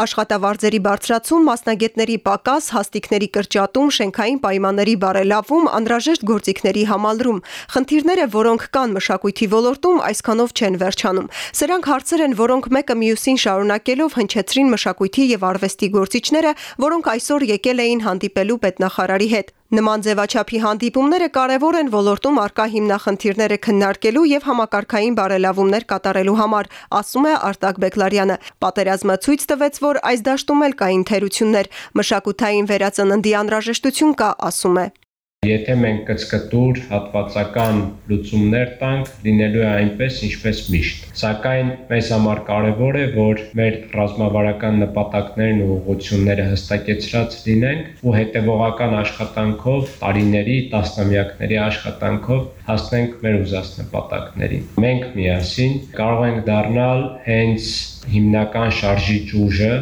Աշխատավարձերի բարձրացում, մասնագետների պակաս, հաստիկների կրճատում, շենքային պայմանների բարելավում, անհրաժեշտ գործիքների համալրում։ Խնդիրները, որոնք կան մշակույթի ոլորտում, այսքանով չեն վերջանում։ Սրանք հարցեր են, որոնք մեկը մյուսին շարունակելով հնչեցրին մշակույթի եւ արվեստի գործիչները, որոնք այսօր եկել էին հանդիպելու պետնախարարի հետ։ Նման ձևաչափի հանդիպումները կարևոր են ոլորտում արկա հիմնախնդիրները քննարկելու եւ համակարգային բարելավումներ կատարելու համար, ասում է Արտակ Բեկլարյանը։ Պատերազմը ցույց տվեց, որ այս դաշտում էլ կային թերություններ, մշակութային վերածննդի անհրաժեշտություն կա, ասում է։ Եթե մենք կցկտուր հատվածական լուծումներ տանք, լինելու է այնպես, ինչպես միշտ։ Սակայն մեզ համար կարևոր է, որ մեր ռազմավարական նպատակներն ու ուղղությունները հստակեցրած լինենք ու հետևողական աշխատանքով, տարիների, տասնամյակների աշխատանքով հասնենք մեր ուզած նպատակներին։ Մենք միասին կարող ենք դառնալ հենց հիմնական շարժիչ ուժը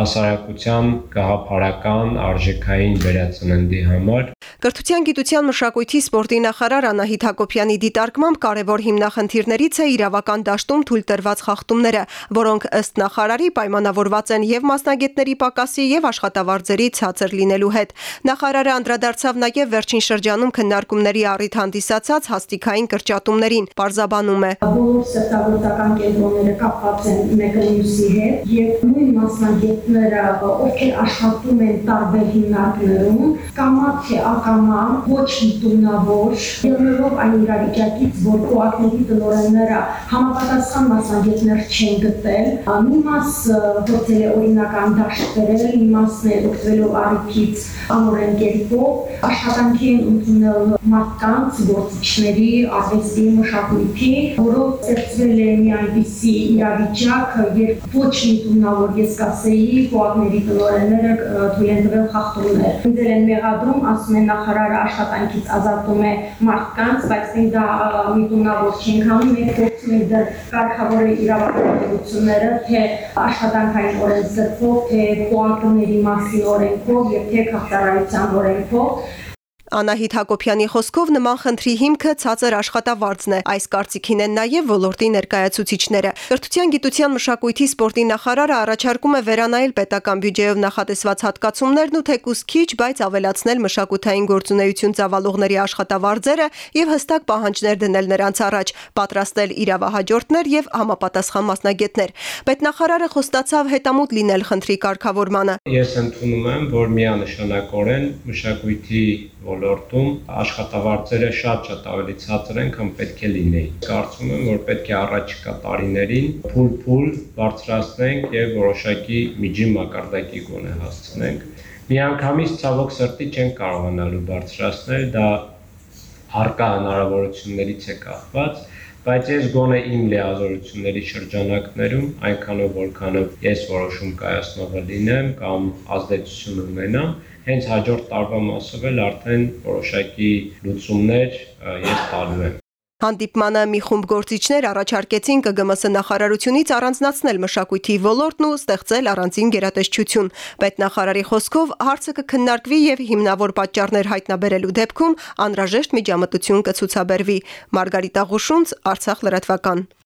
հասարակության գաղափարական արժեքային վերածննդի համար Կրթության, գիտության, մշակույթի, սպորտի նախարար Անահիտ Հակոբյանի դիտարկմամբ կարևոր հիմնախնդիրներից է իրավական դաշտում թույլ տրված խախտումները, որոնք ըստ նախարարի պայմանավորված են եւ մասնագետների պակասի եւ աշխատավարձերի ցածր լինելու հետ։ Նախարարը անդրադարձավ նաեւ վերջին շրջանում քննարկումների առիթ հանդիսացած հաստիկային կրճատումներին։ Պարզաբանում է. Բոլոր սերտագործական կենտրոնները կապված են մեկը մյուսի հետ եւ նույն մասնագետները, ովքեր աշխատում են տարբեր հիմնարկներում, կամա թե ակա ակամա, ոչ միտումնավոր, ելնելով այն իրավիճակից, որ կոակների տնօրենները համապատասխան մասնագետներ չեն գտել, մի մաս փորձել է օրինական դաշտ բերել, մի մասն է օգտվելով առիթից անորեն կերպով աշխատանքի են ընդունել մարդկանց, գործիչների, արվեստի, մշակույթի, որով ստեղծվել է մի այնպիսի իրավիճակ, երբ ոչ միտումնավոր ես կասեի, կոակների տնօրենները թույլ են տվել խախտումներ։ Դել են մեղադրում, ասում են նախարարը աշխատանքից ազատում է մարդկանց, բայց մենք դա միտումնավոր չենք անում, մենք փորձում ենք դեռ կարգավորել իրավապահությունները, թե աշխատանքային օրենսգրքով, թե կոանտումների մասին օրենքով եւ թե քաղաքարայության օրենքով Անահիտ Հակոբյանի խոսքով նման խնդրի հիմքը ցածր աշխատավարձն է։ Այս կարծիքին են նաև ոլորտի ներկայացուցիչները։ Կրթության, գիտության, մշակույթի, սպորտի նախարարը առաջարկում է վերանայել պետական բյուջեով նախատեսված հատկացումներն ու թեկուս քիչ, բայց ավելացնել մշակութային գործունեություն ծավալողների աշխատավարձերը եւ հստակ պահանջներ դնել նրանց առաջ, պատրաստել իրավահաջորդներ եւ համապատասխան մասնագետներ։ Պետնախարարը խոստացավ հետամուտ լինել խնդրի կարգավորմանը։ Ես ընդունում եմ, որ միանշանակորեն մշակույթի ոլորտում աշխատավարձերը շատ-շատ ավելի ցածր են, քան պետք է լինեին։ Կարծում եմ, որ պետք է առաջիկա տարիներին փուլ-փուլ բարձրացնենք եւ որոշակի միջին մակարդակի գոնե հասցնենք։ Միանգամից ցավոք սրտի չեն կարողանալու բարձրացնել, դա արկա հնարավորություններից է կախված, բայց ես գոնե իմ լիազորությունների շրջանակներում այնքանով որքանով ես որոշում կայացնողը լինեմ կամ ազդեցություն ունենամ, հենց հաջորդ տարվա մասով էլ արդեն որոշակի լուծումներ ես տալու եմ։ Հանդիպմանը մի խումբ գործիչներ առաջարկեցին ԿԳՄՍ նախարարությունից առանձնացնել մշակույթի ոլորտն ու ստեղծել առանձին գերատեսչություն։ Պետնախարարի խոսքով հարցը կքննարկվի եւ հիմնավոր պատճառներ հայտնաբերելու դեպքում անհրաժեշտ միջամտություն կցուցաբերվի։ Մարգարիտ Աղուշունց, Արցախ լրատվական։